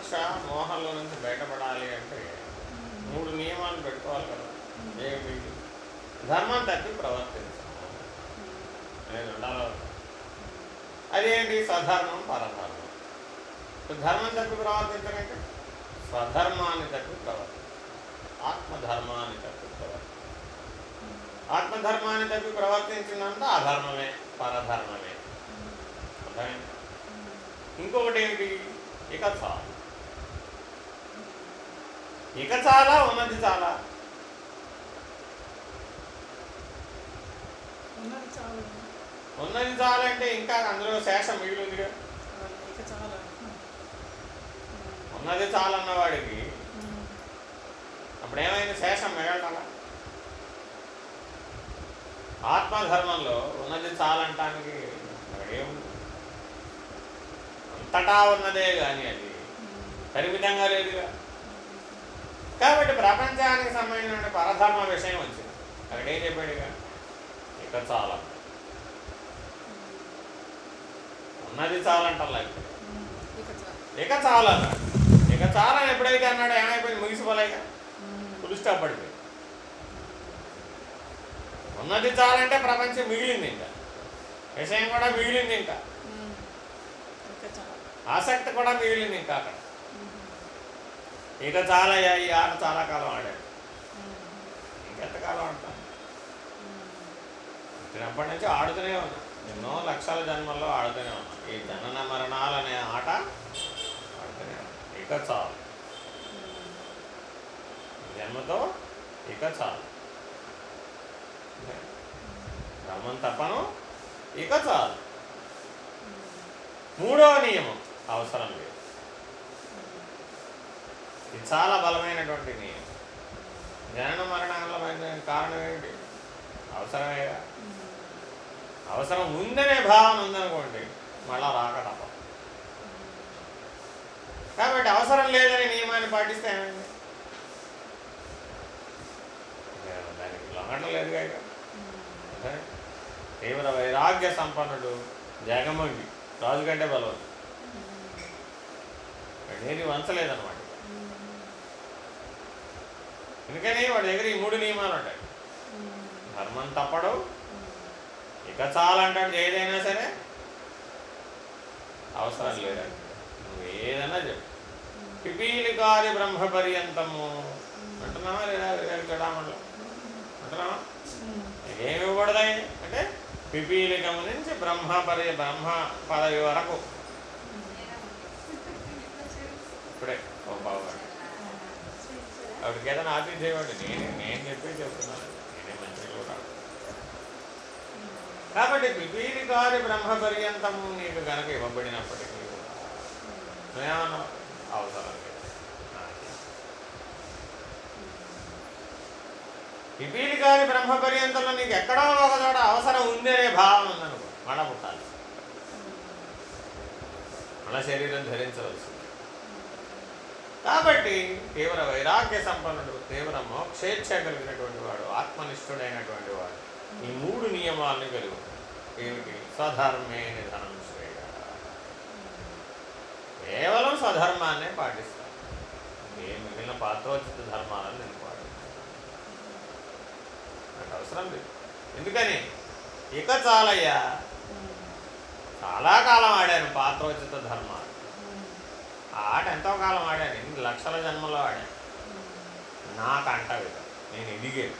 వివక్ష మోహంలో నుంచి బయటపడాలి అంటే మూడు నియమాలు పెట్టుకోవాలి కదా. ఏమిటి ధర్మం తప్పి ప్రవర్తించాలి. నేను ఉండాలి అదేంటి? సధర్మం పరధర్మం. ధర్మం తప్పి ప్రవర్తించాలంటే స్వధర్మాన్ని తప్పి ప్రవర్తించాలి. ఆత్మధర్మాన్ని తప్పి ప్రవర్తించాలి. ఆత్మధర్మాన్ని తప్పి ప్రవర్తించిందంటే అధర్మమే పరధర్మమే. అర్థమైంది? ఇంకొకటి ఏంటి? ఇక చాలు. ఇక చాలా ఉన్నది చాలా. ఉన్నది చాలా చాలంటే ఇంకా అందులో శేషం మిగిలిందిగా చాలా. ఉన్నది చాలన్న వాడికి అప్పుడు ఏమైంది? శేషం మిగలటలా? ఆత్మధర్మంలో ఉన్నది చాలంటానికి ఏముంది? అంతటా ఉన్నదే కానీ అది. పరిమితంగా లేదుగా. కాబట్టి ప్రపంచానికి సంబంధించిన పరధర్మ విషయం వచ్చింది. అక్కడ ఏం చెప్పాడుగా ఇక? చాలా. ఉన్నది ఇప్పుడు. ఇక చాలా. ఇక చాలా ఎప్పుడైతే అన్నాడు ఏమైపోయింది? ముగిసిపోలేక ఫుల్ స్టాప్ పడిపోయింది. ఉన్నది చాలంటే ప్రపంచం మిగిలింది ఇంకా. విషయం కూడా మిగిలింది ఇంకా. ఆసక్తి కూడా మిగిలింది ఇంకా అక్కడ. ఇక చాలా ఈ ఆట చాలా కాలం ఆడాడు. ఇంకెంతకాలం ఆడతాను చిన్నప్పటి నుంచి ఆడుతూనే ఉన్నా. ఎన్నో లక్షల జన్మల్లో ఆడుతూనే ఉన్నా. ఈ జనన మరణాలు అనే ఆట ఆడుతూనే ఉన్నా. ఇక చాలు. జన్మతో ఇక చాలు. బ్రహ్మం తప్పను ఇక చాలు. మూడవ నియమం అవసరం లేదు. ఇది చాలా బలమైనటువంటి నియమం జనన మరణాల కారణం ఏంటి? అవసరమేగా అవసరం ఉందనే భావన ఉందనుకోండి మళ్ళా రాక తప్ప కాబట్టి అవసరం లేదనే నియమాన్ని పాటిస్తే ఏమైంది? దానికి లొంగడం లేదుగా ఇక తీవ్ర వైరాగ్య సంపన్నుడు జగమంగి. రాజు కంటే బలవంతుడు ఏది వంచలేదన్నమాట. అందుకని వాడి దగ్గర ఈ మూడు నియమాలు ఉంటాయి. ధర్మం తప్పడు. ఇక చాలంటాడు ఏదైనా సరే అవసరం లేదండి. నువ్వు ఏదైనా చెప్పు. పిపీలికాది బ్రహ్మ పర్యంతము. అంటున్నావా లేదా చూడమంలో అంటున్నావా? ఏమి ఇవ్వబడదాయి అంటే పిపీలికము నుంచి బ్రహ్మ పరి బ్రహ్మ పదవి వరకు. ఇప్పుడే ఓ బాబు ఆవిడకి ఏదైనా ఆతిథ్యం ఇవ్వండి. నేను నేను చెప్పి చెప్తున్నాను. నేనే మంచిగా కూడా. కాబట్టి పిపీలికాది బ్రహ్మ పర్యంతం నీకు గనక ఇవ్వబడినప్పటికీ కూడా. అవసరం పిపీలికారి నాకే. బ్రహ్మ పర్యంతంలో నీకు ఎక్కడో ఒక చోట అవసరం ఉంది అనే భావన ఉందనుకో మళ్ళా పుట్టాలి. మళ్ళా శరీరం ధరించవలసింది కాబట్టి తీవ్ర వైరాగ్య సంపన్నుడు తీవ్ర మోక్షేచ్ఛ కలిగినటువంటి వాడు ఆత్మనిష్ఠుడైనటువంటి వాడు. ఈ మూడు నియమాలను కలిగి ఏమిటి? స్వధర్మే నిధనం శ్రేయ. కేవలం స్వధర్మాన్నే పాటిస్తాను ఏ మిగిలిన పాత్రోచిత ధర్మాలను నేను పాటిస్తాను. నాకు అవసరం లేదు. ఎందుకని? ఇక చాలయ్యా. చాలా కాలం ఆడాను పాత్రోచిత ధర్మాలు. ఆట ఎంతో కాలం ఆడాను. ఎన్ని లక్షల జన్మలో ఆడాను. నాకు అంటవి నేను ఎదిగేది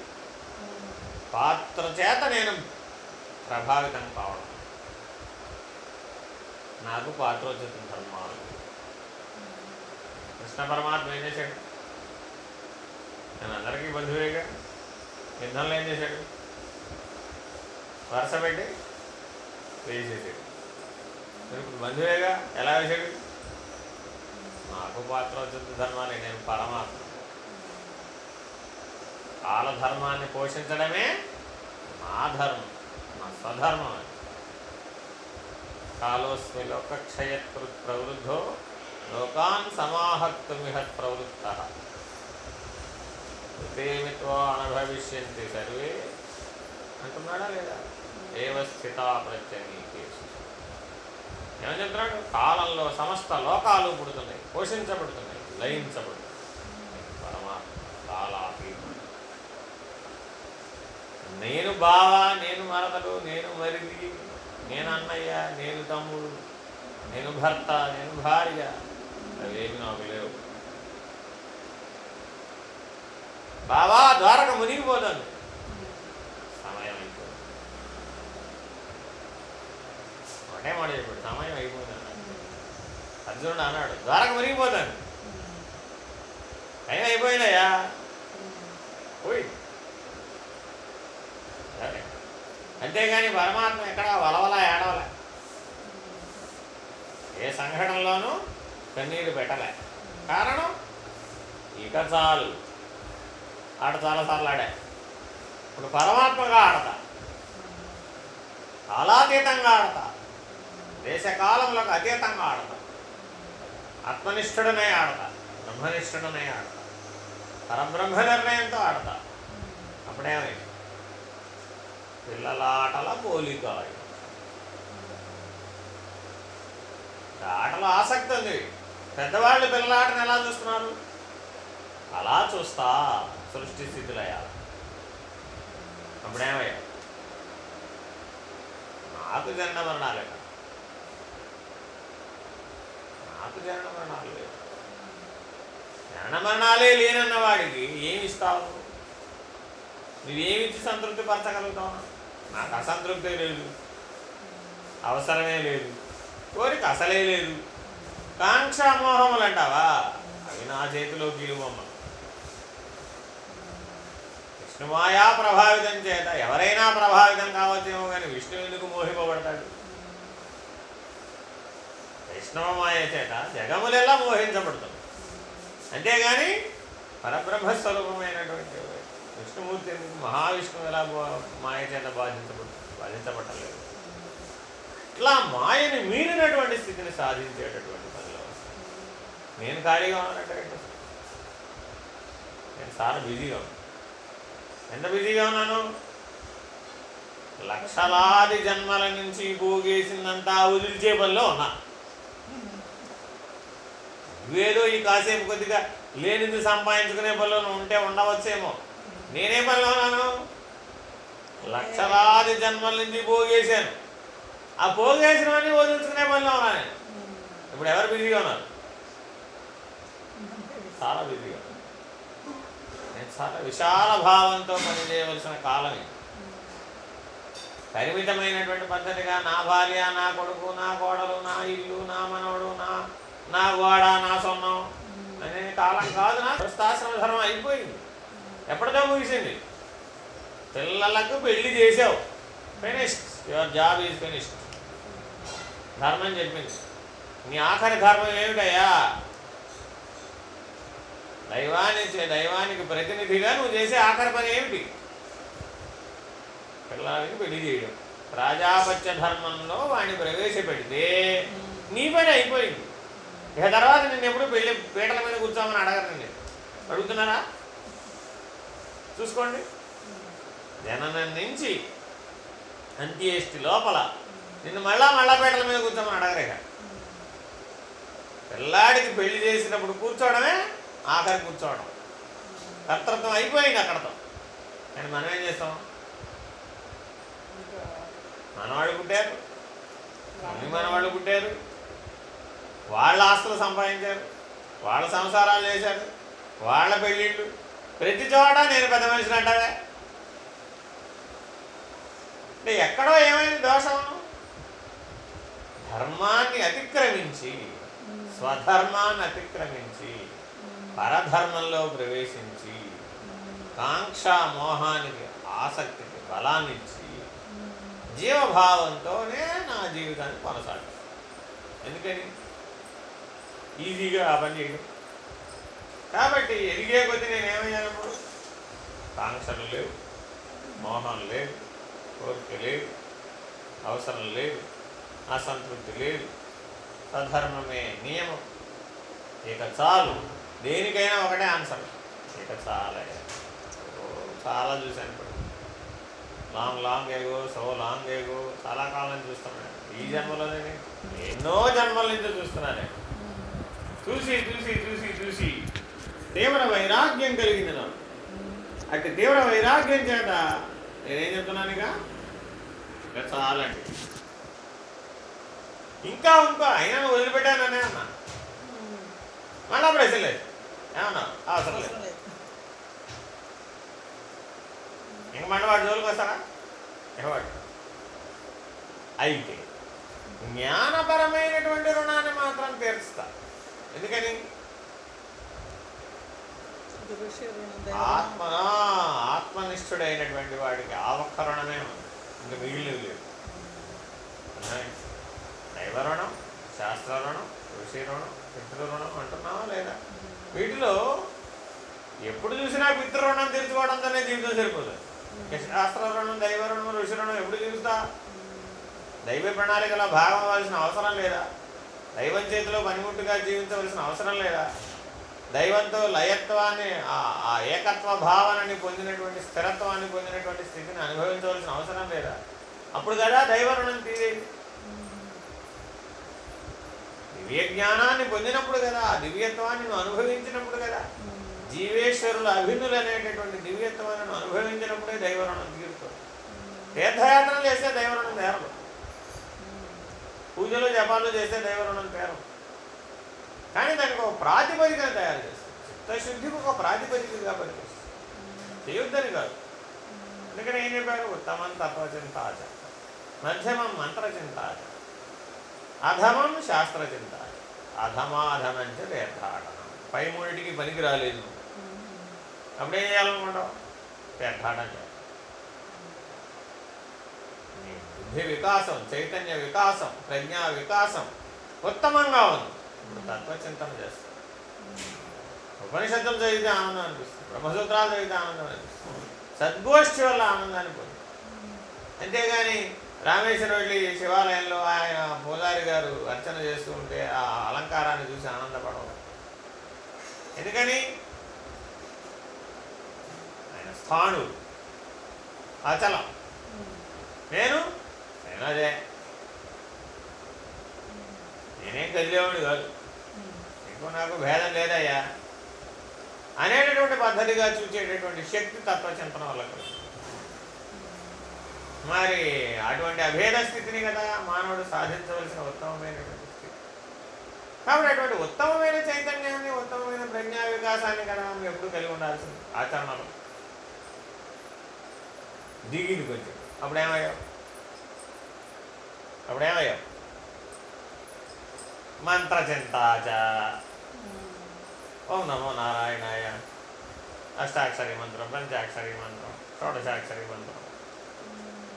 పాత్ర చేత నేను ప్రభావితం కావడం. నాకు పాత్రోచిత ధర్మాలు. కృష్ణ పరమాత్మ ఏం చేశాడు? నేను అందరికీ బంధువేగా యుద్ధంలో ఏం చేశాడు? వరుస పెట్టి వేసేసాడు. ఇప్పుడు బంధువేగా ఎలా వేసాడు నాకు పాత్రోచిత ధర్మాలే నేను పరమాత్మ. కాలధర్మాన్ని పోషించడమే నా ధర్మం నా స్వధర్మం అది. కాలోస్మి లోకక్షయత్కృత్ ప్రవృద్ధో లోకాన్ సమాహక్తుమిహత్ ప్రవృత్త. ఉదేమిత్వా అనుభవిష్యంతి సర్వే. అంటున్నాడా లేదా? ఏవ స్థితా ప్రత్యనీ. ఏమని చెప్తున్నాడు కాలంలో సమస్త లోకాలు పుడుతున్నాయి పోషించబడుతున్నాయి లయించబడుతున్నాయి. పరమాత్మ కాలాతీతుడు నేను బావా నేను మరదలు నేను మరిది నేను అన్నయ్య నేను తమ్ముడు నేను భర్త నేను భార్య. అవేమి నాకు లేవు. బావా ద్వారక మునిగిపోతాను సమయం అయిపోయింది ఒకటే మాట చెప్పాడు సమయం అయిపోయింది అర్జునుడు అన్నాడు. ద్వారక మురిగిపోతాను టైం అయిపోయిందయ్యా. పోయి. సరే. అంతేగాని పరమాత్మ ఎక్కడ వలవల ఏడవలే. ఏ సంఘటనలోనూ కన్నీరు పెట్టలే. కారణం? ఇక చాలు. ఆట చాలాసార్లు ఆడా ఇప్పుడు పరమాత్మగా ఆడతా. కాలాతీతంగా ఆడతా. దేశకాలములకు అతీతంగా ఆడతాడు ఆత్మనిష్ఠుడనే ఆడతా బ్రహ్మనిష్ఠుడనే ఆడతా పరబ్రహ్మ నిర్ణయంతో ఆడతా అప్పుడేమైంది? పిల్లలాటల పోలిక ఆటలో ఆసక్తి ఉంది. పెద్దవాళ్ళు పిల్లలాటను ఎలా చూస్తున్నారు? అలా చూస్తా సృష్టి స్థితిలయ్యా అప్పుడేమయ్యా నాకు జన్మ మరణాలే కదా. నాకు జనన మరణాలు లేవు. జనన మరణాలే లేనన్న వాడికి ఏమి ఇస్తావు? నువ్వేమిచ్చి సంతృప్తి పరచగలుగుతావు? నాకు అసంతృప్తే లేదు. అవసరమే లేదు. కోరిక అసలే లేదు. కాంక్షామోహములు అంటావా? అవి నా చేతిలో గీలుబొమ్మ విష్ణుమాయా ప్రభావితం చేత ఎవరైనా ప్రభావితం కావచ్చేమో కానీ విష్ణు ఎందుకు మోహింపబడతాడు? వైష్ణవమాయ చేత జగములెల్లా మోహించబడుతుంది. అంతేగాని పరబ్రహ్మస్వరూపమైనటువంటి విష్ణుమూర్తి మహావిష్ణువు ఎలా మాయ చేత బాధించబడుతుంది బాధించబట్టలేదు. ఇట్లా మాయని మీరినటువంటి స్థితిని సాధించేటటువంటి పనిలో నేను ఖాళీగా ఉన్నట్టు నేను చాలా బిజీగా ఉన్నాను ఎంత బిజీగా ఉన్నాను? లక్షలాది జన్మల నుంచి పోగేసిందంతా వదిలిచే పనిలో ఉన్నా. నువ్వేదో ఈ కాసేపు కొద్దిగా లేనిది సంపాదించుకునే పనిలో ఉంటే ఉండవచ్చేమో. నేనే పనిలో ఉన్నాను లక్షలాది జన్మల నుంచి పోగేశాను. ఆ పోగేసినవన్నీ వదిలించుకునే పనిలో ఉన్నా నేను. ఇప్పుడు ఎవరు బిజీగా ఉన్నారు? చాలా బిజీగా నేను చాలా విశాల భావంతో పనిచేయవలసిన కాలం ఇది. పరిమితమైనటువంటి పద్ధతిగా నా భార్య నా కొడుకు నా కోడలు నా ఇల్లు నా మనవడు నా నా గోడ నా సొన్నం అనే కాలం కాదు నా. ప్రస్థాశ్రమ ధర్మం అయిపోయింది. ఎప్పటిదో ముగిసింది. పిల్లలకు పెళ్ళి చేసావు finished your job is finished ధర్మం చెప్పింది. నీ ఆఖరి ధర్మం ఏమిటయ్యా? దైవానికి దైవానికి ప్రతినిధిగా నువ్వు చేసే ఆఖరి పని ఏమిటి? పిల్లలకి పెళ్ళి చేయడం. రాజాపత్య ధర్మంలో వాడిని ప్రవేశపెడితే నీ పని అయిపోయింది. ఇక తర్వాత నేను ఎప్పుడు పెళ్ళి పీటల మీద కూర్చోమని అడగరు నేను అడుగుతున్నారా? చూసుకోండి. జననం నుంచి అంత్యేష్టి లోపల నిన్ను మళ్ళా మళ్ళా పీటల మీద కూర్చోమని అడగరేక పిల్లాడికి పెళ్ళి చేసినప్పుడు కూర్చోవడమే ఆఖరి కూర్చోవడం. కర్తృత్వం అయిపోయింది అక్కడతో. కానీ మనం ఏం చేస్తాం? మనవాళ్ళు పుట్టారు. మనవాళ్ళు పుట్టారు. వాళ్ళ ఆస్తులు సంపాదించారు వాళ్ళ సంసారాలు చేశారు వాళ్ళ పెళ్ళిళ్ళు. ప్రతి చోట నేను పెద్ద మనిషిని అంటావే. అంటే ఎక్కడో ఏమైంది దోషం? ధర్మాన్ని అతిక్రమించి స్వధర్మాన్ని అతిక్రమించి పరధర్మంలో ప్రవేశించి కాంక్ష మోహానికి ఆసక్తికి బలాన్నిచ్చి జీవభావంతోనే నా జీవితాన్ని కొనసాగిస్తాను. ఎందుకని? ఈజీగా ఆ పని చేయడం. కాబట్టి ఎదిగే కొద్దీ నేను ఏమయ్యానప్పుడు కాంక్షలు లేవు మోహం లేదు కోరిక లేదు అవసరం లేదు అసంతృప్తి లేదు. సధర్మమే నియమం. ఇక చాలు దేనికైనా ఒకటే ఆన్సర్. ఇక చాలా ఓ, చాలా చూశాను ఇప్పుడు. Long long ago so long ago చాలా కాలం చూస్తున్నాను. ఈ జన్మలోనే ఎన్నో జన్మల నుంచి చూస్తున్నాను. నేను. చూసి చూసి చూసి చూసి. తీవ్ర వైరాగ్యం కలిగింది నాకు. అట్టి తీవ్ర వైరాగ్యం చేత నేనేం చెప్తున్నాను ఇక? చాలండి ఇంకా ఇంకో అయినా నువ్వు వదిలిపెట్టాననే అన్నా. మళ్ళా ప్రశ్న లేదు. ఏమన్నా? అవసరం లేదు. ఇంక మళ్ళీ వాడి జోలికి వస్తారా అయితే జ్ఞానపరమైనటువంటి రుణాన్ని మాత్రం తీర్చుతా. ఎందుకని? ఆత్మ ఆత్మనిష్ఠుడైనటువంటి వాడికి ఆ ఒక్క రుణమే ఉంది. ఇంక మిగిలినవి లేవు. అర్థమైంది? దైవ రుణం శాస్త్ర రుణం ఋషి రుణం పితృ రుణం అంటున్నావా లేదా? వీటిలో ఎప్పుడు చూసినా పితృ రుణం తీర్చుకోవడంతోనే జీవితం సరిపోతుంది శాస్త్ర రుణం దైవ ఋషి రుణం ఎప్పుడు తీరుస్తా దైవ ప్రణాళికలో భాగం అవ్వాల్సిన అవసరం లేదా? దైవం చేతిలో పనిముట్టుగా జీవించవలసిన అవసరం లేదా? దైవంతో లయత్వాన్ని ఆ- ఆ ఏకత్వ భావనని పొందినటువంటి స్థిరత్వాన్ని పొందినటువంటి స్థితిని అనుభవించవలసిన అవసరం లేదా? అప్పుడు కదా దైవ రుణం తీరేది. దివ్య జ్ఞానాన్ని పొందినప్పుడు కదా ఆ దివ్యత్వాన్ని నువ్వు అనుభవించినప్పుడు కదా. జీవేశ్వరుల అభిన్నులు అనేటటువంటి దివ్యత్వాన్ని అనుభవించినప్పుడే దైవరుణం తీరుతుంది తీర్థయాత్రలు చేస్తే దైవరుణం తీరదు. పూజలు జపాలు చేస్తే దైవ రుణం తీరదు కానీ దానికి ఒక ప్రాతిపదికను తయారు చేస్తుంది చిత్తశుద్ధికి ఒక ప్రాతిపదికగా పనిచేస్తుంది. చేయొద్దని కాదు. అందుకని ఏం చెప్పారు? ఉత్తమం తత్వచింతాచ మధ్యమం మంత్రచింతాచ అధమం శాస్త్రచింతాచ అధమాధమంచ తీర్థాటనం పై మూడిటికి పనికి రాలేదు అప్పుడేం చేయాలనుకుంటావు? తీర్థాటం చేయాలి. బుద్ధి వికాసం చైతన్య వికాసం ప్రజ్ఞా వికాసం. ఉత్తమంగా ఉంది. ఇప్పుడు తత్వచింతన చేస్తాం ఉపనిషత్తులు చదివితే ఆనందం అనిపిస్తుంది. బ్రహ్మసూత్రాలు చదివితే ఆనందం అనిపిస్తుంది. సద్గోష్ఠి వల్ల ఆనందాన్ని పొంది అంతేగాని రామేశ్వరం వెళ్ళి శివాలయంలో ఆయన పూజారి గారు అర్చన చేస్తూ ఉంటే ఆ అలంకారాన్ని చూసి ఆనందపడవు ఎందుకని? ఆయన స్థాణుడు. అచలం. నేను? నేను అదే నేనేం కదిలేవాడు కాదు. నీకు నాకు భేదం లేదయ్యా. అనేటటువంటి పద్ధతిగా చూసేటటువంటి శక్తి తత్వచింతన వల్ల కలుగుతుంది. మరి అటువంటి అభేద స్థితిని కదా మానవుడు సాధించవలసిన ఉత్తమమైనటువంటి స్థితి. కాబట్టి అటువంటి ఉత్తమమైన చైతన్యాన్ని ఉత్తమమైన ప్రజ్ఞా వికాసాన్ని కదా మనం ఎప్పుడు కలిగి ఉండాల్సింది. ఆచరణలో. దిగింది కొంచెం. అప్పుడేమయ్యావు అప్పుడేమయ్యావు మంత్రచింతాచ ఓం నమో నారాయణాయ అష్టాక్షరి మంత్రం పంచాక్షరి మంత్రం షోడశాక్షరి మంత్రం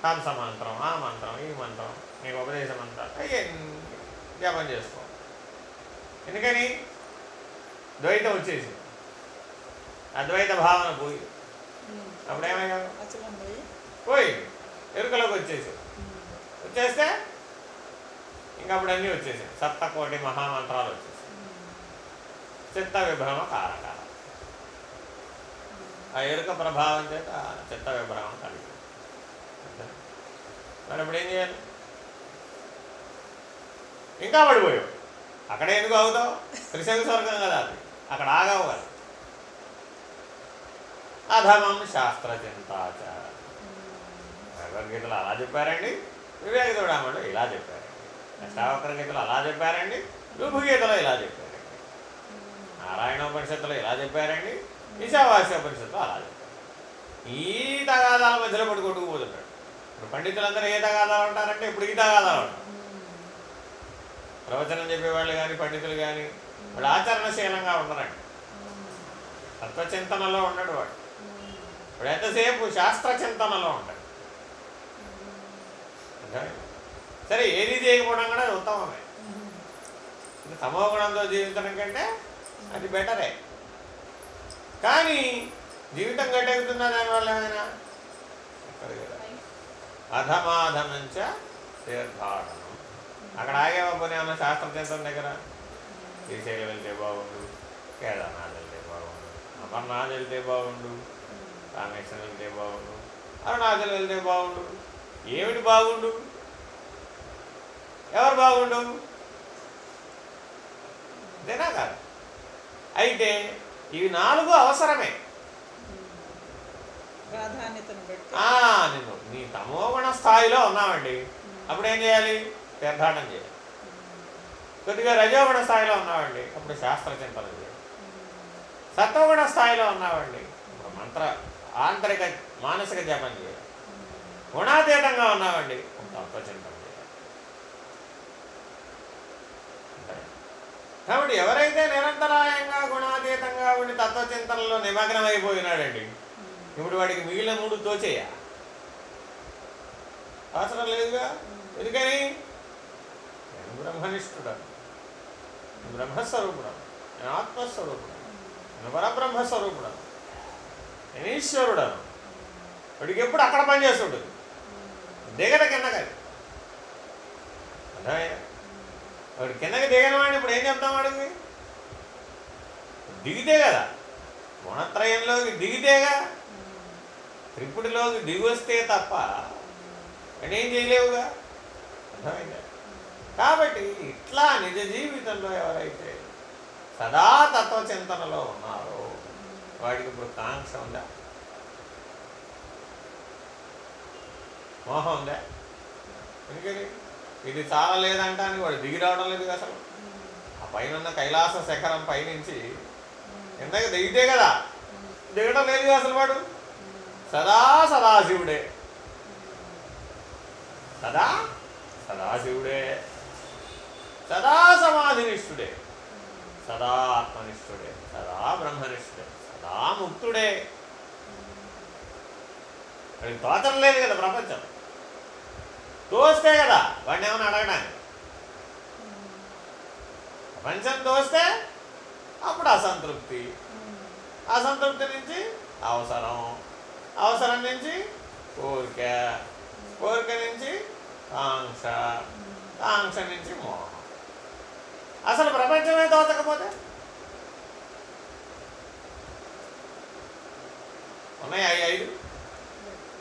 హంస మంత్రం ఆ మంత్రం ఈ మంత్రం నీకు ఉపదేశ మంత్రం అవన్నీ జపం చేసుకో ఎందుకని ద్వైతం వచ్చేసింది అద్వైత భావన పోయి అప్పుడేమయ్యా పోయి ఎరుకలోకి వచ్చేసి వచ్చేస్తే ఇంకా అప్పుడు అన్నీ వచ్చేసాయి. సప్తకోటి మహామంత్రాలు వచ్చేసాయి. చిత్త విభ్రమ కారకాల. ఆ ఎరుక ప్రభావం చేత చిత్త విభ్రమం కలిగి మరి ఇప్పుడు ఏం చేయాలి? ఇంకా పడిపోయావు. అక్కడ ఎందుకు అవుతావు త్రిశంగ స్వర్గం కదా అది. అక్కడ ఆగావు కదా. అధమం శాస్త్ర భగవద్గీతలో అలా చెప్పారండి? వివేక చూడమని ఇలా చెప్పారండి. అష్టావక్ర గీతలో అలా చెప్పారండి? గీతలో ఇలా చెప్పారండి. నారాయణోపనిషత్తులో ఇలా చెప్పారండి? ఈశావాస్యోపనిషత్తులో అలా చెప్పారు ఈ తగాదాల మధ్యలో పడి కొట్టుకుపోతున్నాడు ఇప్పుడు పండితులందరూ ఏ తగాదాలు ఉంటారంటే ఇప్పుడు ఈ తగాదాలు ఉంటారు ప్రవచనం చెప్పేవాళ్ళు కానీ పండితులు కానీ వాడు ఆచరణశీలంగా ఉండరండి. తత్వచింతనలో ఉండడు వాడు. ఇప్పుడు ఎంతసేపు శాస్త్ర చింతనలో ఉంటాడు? సరే ఏది చేయకపోవడం కూడా అది ఉత్తమమే. తమో గుణంతో జీవించడం కంటే అది బెటరే. కానీ జీవితం గట్టెక్కుతున్నా దానివల్ల ఏమైనా? అధమాధమంచ తీర్థాటనం. అక్కడ ఆగేవా పోనీ అన్న శాస్త్ర చింతన దగ్గర? శ్రీశైలం వెళ్తే బాగుండు కేదార్నాథ్ వెళ్తే బాగుండు అమర్నాథ్ వెళ్తే బాగుండు రామేశ్వరం వెళ్తే బాగుండు అరుణాచలం వెళ్తే బాగుండు. ఏమిటి బాగుండు? ఎవరు బాగుండు? అంతేనా కాదు అయితే ఇవి నాలుగు అవసరమే. నేను నీ తమోగుణ స్థాయిలో ఉన్నామండి అప్పుడు ఏం చేయాలి? తీర్థాటం చేయాలి. కొద్దిగా రజోగుణ స్థాయిలో ఉన్నామండి అప్పుడు శాస్త్ర చింతన చేయాలి. సత్వగుణ స్థాయిలో ఉన్నామండి ఇప్పుడు మంత్ర ఆంతరిక మానసిక జపం చేయాలి. గుణాతీతంగా ఉన్నామండి తత్వచింతన చేయాలి అంతే. కాబట్టి ఎవరైతే నిరంతరాయంగా గుణాతీతంగా ఉండి తత్వచింతనలో నిమగ్నమైపోయినాడండి ఇప్పుడు వాడికి మిగిలిన మూడు తోచేయ? అవసరం లేదుగా? ఎందుకని? నేను బ్రహ్మనిష్ఠుడను. బ్రహ్మస్వరూపుడను. నేను ఆత్మస్వరూపుడను. నేను పరబ్రహ్మస్వరూపుడను. నేను ఈశ్వరుడను. వాడికి ఎప్పుడు అక్కడ పనిచేస్తుంటుంది దిగట కిందకి అర్థమయ్యా వాడు కిందకి దిగిన వాడిని ఇప్పుడు ఏం చెప్తాం వాడికి? దిగితే కదా. గుణత్రయంలోకి దిగితేగా త్రిపుడిలోకి దిగొస్తే వస్తే తప్ప ఏం చేయలేవుగా? అర్థమైందా? కాబట్టి ఇట్లా నిజ జీవితంలో ఎవరైతే సదా తత్వచింతనలో ఉన్నారో వాడికి ఇప్పుడు కాంక్ష ఉందా? మోహం ఉందా? ఎందుకని? ఇది చాలా లేదంటానికి వాడు దిగి రావడం లేదు అసలు. ఆ పైన ఉన్న కైలాస శిఖరం పైనుంచి ఎంతగా దిగితే కదా. దిగడం లేదు అసలు వాడు. సదా సదాశివుడే సదా సదాశివుడే సదా సమాధినిష్ఠుడే. సదా ఆత్మనిష్ఠుడే. సదా బ్రహ్మనిష్ఠుడే. సదా ముక్తుడే. వాడికి తోచడం లేదు కదా ప్రపంచం. తోస్తే కదా వాడిని ఏమైనా అడగడానికి? ప్రపంచం తోస్తే అప్పుడు అసంతృప్తి. అసంతృప్తి నుంచి అవసరం. అవసరం నుంచి కోరిక. కోరిక నుంచి కాంక్ష కాంక్ష నుంచి మోహం. అసలు ప్రపంచమే తోచకపోతే ఉన్నాయి ఐదు?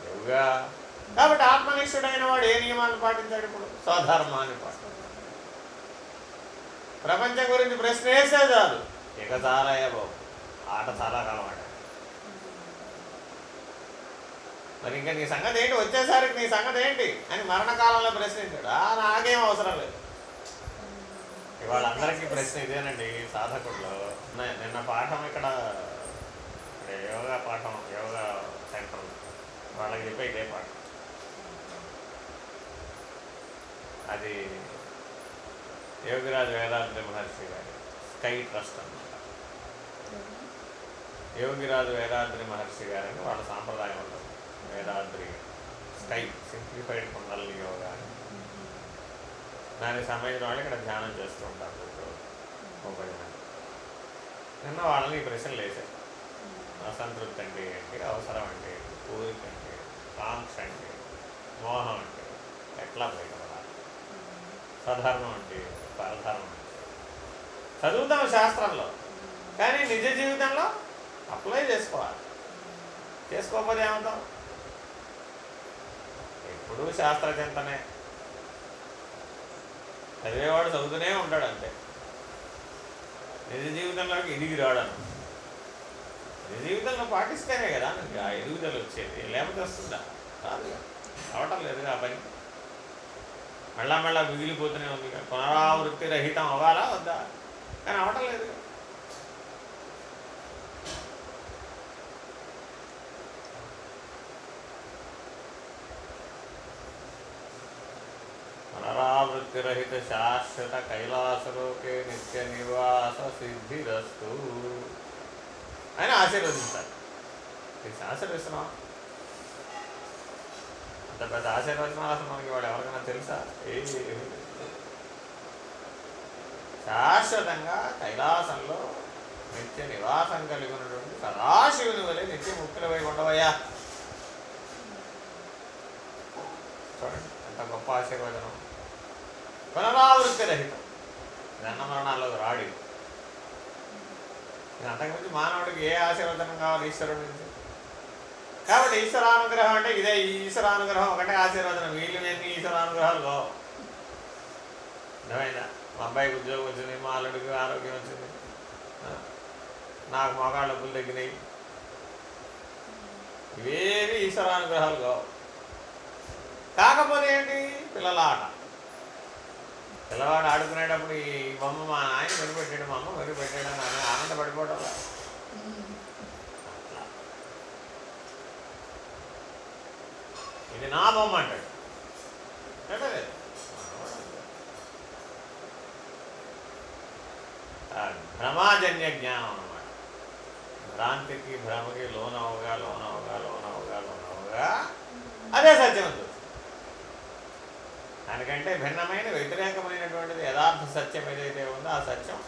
లేవుగా. కాబట్టి ఆత్మనిష్ఠుడైన వాడు ఏ నియమాన్ని పాటించాడు ఇప్పుడు? స్వధర్మాన్ని పాటించాడు. ప్రపంచం గురించి ప్రశ్న వేస్తే చాలు. ఇక చాలా బాబు ఆట చాలా కాలం మరి ఇంకా నీ సంగతి ఏంటి? వచ్చేసరికి నీ సంగతి ఏంటి? అని మరణకాలంలో ప్రశ్నించాడు. ఆ నాకేం అవసరం లేదు. ఇవాళ అందరికీ ప్రశ్న ఇదేనండి సాధకుల్లో. నిన్న పాఠం ఇక్కడ ఇక్కడ యోగా పాఠం యోగా సెంటర్ వాళ్ళకి చెప్పే ఇదే పాఠం. అది యోగిరాజు వేదాంతి మహర్షి గారి స్కై ట్రస్ట్ అన్నమాట. యోగిరాజు వేదాద్రి మహర్షి గారని వాళ్ళ సాంప్రదాయం ఉంటుంది. Vethathiri SKY simplified Kundalini yoga అని. దానికి సంబంధించిన వాళ్ళు ఇక్కడ ధ్యానం చేస్తూ ఉంటారు రోజు నిన్న వాళ్ళని ఈ ప్రశ్నలు వేశారు. అసంతృప్తి అంటే ఏంటి? అవసరం అంటే కోరిక అంటే కాంక్ష అంటే మోహం అంటే ఎట్లా పోయడం సధర్మం అంటే పరధర్మం. చదువుతాం శాస్త్రంలో కానీ నిజ జీవితంలో అప్లై చేసుకోవాలి. చేసుకోకపోతే ఏమవుతాం? ఎప్పుడూ శాస్త్రచింతనే. చదివేవాడు చదువుతూనే ఉంటాడు అంతే. నిజ జీవితంలోకి ఎదిగి రావడం. నిజ జీవితంలో పాటిస్తేనే కదా నీకు ఆ ఎదుగుదల వచ్చేది. లేకపోతే వస్తుందా? కాదు రావటం అవటం లేదు ఆ పని. మళ్ళా మళ్ళా మిగిలిపోతూనే ఉంది కదా. పునరావృత్తి రహితం అవ్వాలా వద్దా కానీ అవటం లేదు కదా. పునరావృత్తిరహిత శాశ్వత కైలాసలోకే నిత్య నివాస సిద్ధిరస్తు అని ఆశీర్వదించాలి ఇది ఆశీర్వదిస్తున్నాం అంత పెద్ద ఆశీర్వచనం అసలు మనకి వాడు ఎవరికైనా తెలుసా? ఏమీ శాశ్వతంగా కైలాసంలో నిత్య నివాసం కలిగి ఉన్నటువంటి సదాశివుని వలె నిత్య ముక్తులపై ఉండవయ్యా. చూడండి ఎంత గొప్ప ఆశీర్వచనం. పునరావృత్తి రహితం. జన్మరణాల్లోకి రాడు. ఇది అంతకుమించి మానవుడికి ఏ ఆశీర్వచనం కావాలి? ఈశ్వరుడి నుంచి. కాబట్టి ఈశ్వరానుగ్రహం అంటే ఇదే. ఈ ఈశ్వరానుగ్రహం ఒకటే ఆశీర్వాదం వీళ్ళు ఎన్ని ఈశ్వరానుగ్రహాలు కావు? అర్థమైందా మా అబ్బాయికి ఉద్యోగం వచ్చింది మా అల్లుడికి ఆరోగ్యం వచ్చింది. నాకు మగాళ్ళ డబ్బులు తగ్గినాయి. ఇవేవి ఈశ్వరానుగ్రహాలు కావు. కాకపోతే ఏంటి? పిల్లల ఆట పిల్లవాడు ఆడుకునేటప్పుడు ఈ బొమ్మ మా ఆయన మెరుగుపెట్టాడు మా అమ్మ మెరుగుపెట్టాడు అని ఆనందపడిపోవటం ఇది నా బొమ్మ అంటాడు. అంటే భ్రమాజన్య జ్ఞానం అనమాట భ్రాంతికి భ్రమకి లోనవగా లోనవగా లోనవగా లోనవగా అదే సత్యం అని దానికంటే భిన్నమైన వ్యతిరేకమైనటువంటిది యథార్థ సత్యం ఏదైతే ఉందో ఆ సత్యం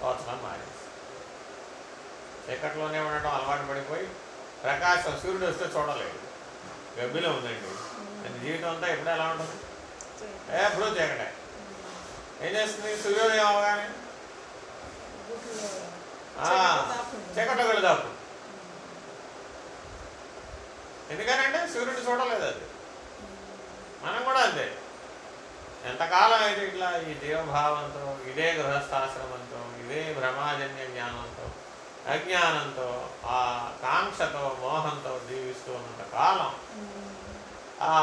తోచడం మారేసి చీకట్లోనే ఉండటం అలవాటు పడిపోయి ప్రకాశం సూర్యుడు వస్తే చూడలేదు. గబ్బిలో ఉందండి. దాని జీవితం అంతా ఎప్పుడు ఎలా ఉంటుంది? ఎప్పుడూ చీకటే ఏం చేస్తుంది? సూర్యోదయం అవగానే. చీకట్లో వెళ్ళి దాపు ఎందుకనంటే సూర్యుడు చూడలేదు అది. మనం కూడా అంతే. ఎంతకాలం అయితే ఇట్లా ఈ జీవభావంతో ఇదే గృహస్థాశ్రమంతో ఇదే భ్రమాజన్య జ్ఞానంతో అజ్ఞానంతో ఆ కాంక్షతో మోహంతో జీవిస్తూ ఉన్నంత కాలం ఆ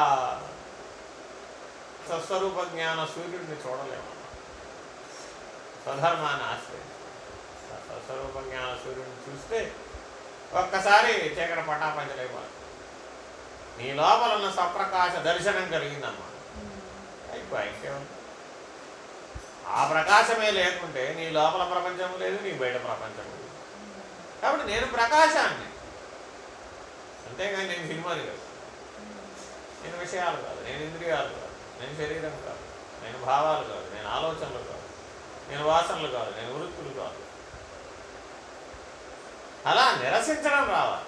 స్వస్వరూప జ్ఞాన సూర్యుడిని చూడలేము. స్వధర్మాన్ని ఆశ్రయించి ఆ స్వస్వరూప జ్ఞాన సూర్యుడిని చూస్తే ఒక్కసారి చీకటి పటాపంచలైపోతుంది నీ లోపల ఉన్న సప్రకాశ దర్శనం అయిపోయి ఇంకేముంది ఆ ప్రకాశమే లేకుంటే నీ లోపల ప్రపంచం లేదు నీ బయట ప్రపంచం లేదు. కాబట్టి నేను ప్రకాశాన్ని. అంతేగాని నేను సినిమాని కాదు. నేను విషయాలు కాదు. నేను ఇంద్రియాలు కాదు. నేను శరీరం కాదు. నేను భావాలు కాదు. నేను ఆలోచనలు కాదు. నేను వాసనలు కాదు. నేను వృత్తులు కాదు. అలా నిరసించడం రావాలి.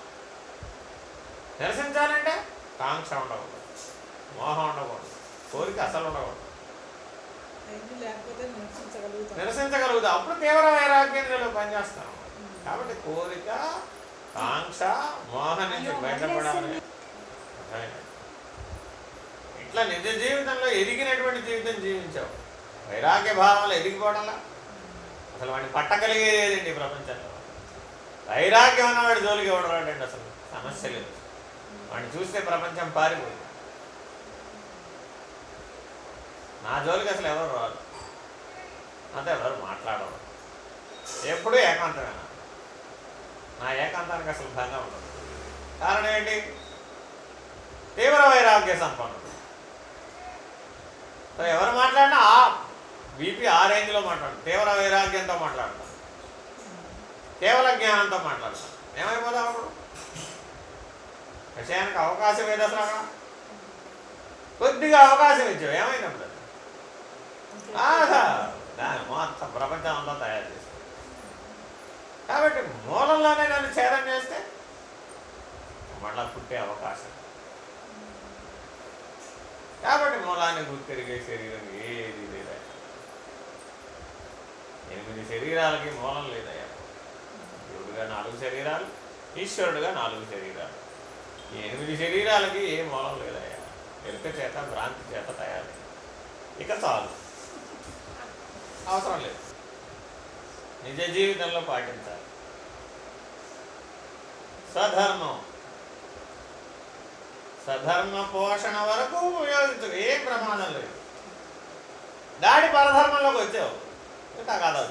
నిరసించాలంటే కాంక్ష ఉండకూడదు. మోహం ఉండకూడదు. కోరిక అసలు ఉండకూడదు. నిరసించగలుగుతాం. అప్పుడు తీవ్ర వైరాగ్యంలో పనిచేస్తాం. కాబట్టి కోరిక కాంక్ష మోహం నుంచి బయటపడాలి? ఇట్లా నిజ జీవితంలో ఎదిగినటువంటి జీవితం జీవించావు. వైరాగ్య భావంలో ఎదిగిపోవడంలా? అసలు వాడిని పట్టగలిగేది ఏదండి ఈ ప్రపంచంలో? వైరాగ్యం ఉన్నవాడి జోలికి రాడండి అసలు? సమస్య లేదు. వాడిని చూస్తే ప్రపంచం పారిపోయింది. నా జోలికి అసలు ఎవరు రాదు అంతే ఎవరు మాట్లాడరు. ఎప్పుడూ ఏకాంతమేనా? నా ఏకాంతానికి అసలు భంగం ఉండదు. కారణం ఏంటి? తీవ్ర వైరాగ్య సంపన్నుడు సో ఎవరు మాట్లాడినా ఆ బీపీ ఆ రేంజ్లో మాట్లాడు తీవ్ర వైరాగ్యంతో మాట్లాడతాం. కేవల జ్ఞానంతో మాట్లాడతాం. ఏమైపోతాం అప్పుడు? విషయానికి అవకాశం ఏది అసలు కొద్దిగా అవకాశం ఇచ్చావు. ఏమైనప్పుడు దాని మొత్తం ప్రపంచం అంతా తయారు చేస్తాం కాబట్టి మూలంలోనే నన్ను ఛేదం చేస్తే మళ్ళా పుట్టే అవకాశం. కాబట్టి మూలాన్ని గుర్తిరిగే శరీరం ఏది లేదా? ఎనిమిది శరీరాలకి మూలం లేదయ్యా. దేవుడుగా నాలుగు శరీరాలు ఈశ్వరుడుగా నాలుగు శరీరాలు. ఈ ఎనిమిది శరీరాలకి ఏ మూలం లేదయ్యా? ఎరుక చేత భ్రాంతి చేత తయారు. ఇక చాలు. అవసరం లేదు. నిజ జీవితంలో పాటించాలి. సధర్మం సధర్మ పోషణ వరకు ఉపయోగించు ఏ ప్రమాణం లేదు. దాడి పరధర్మంలోకి వచ్చావు. ఇంకా తగాదా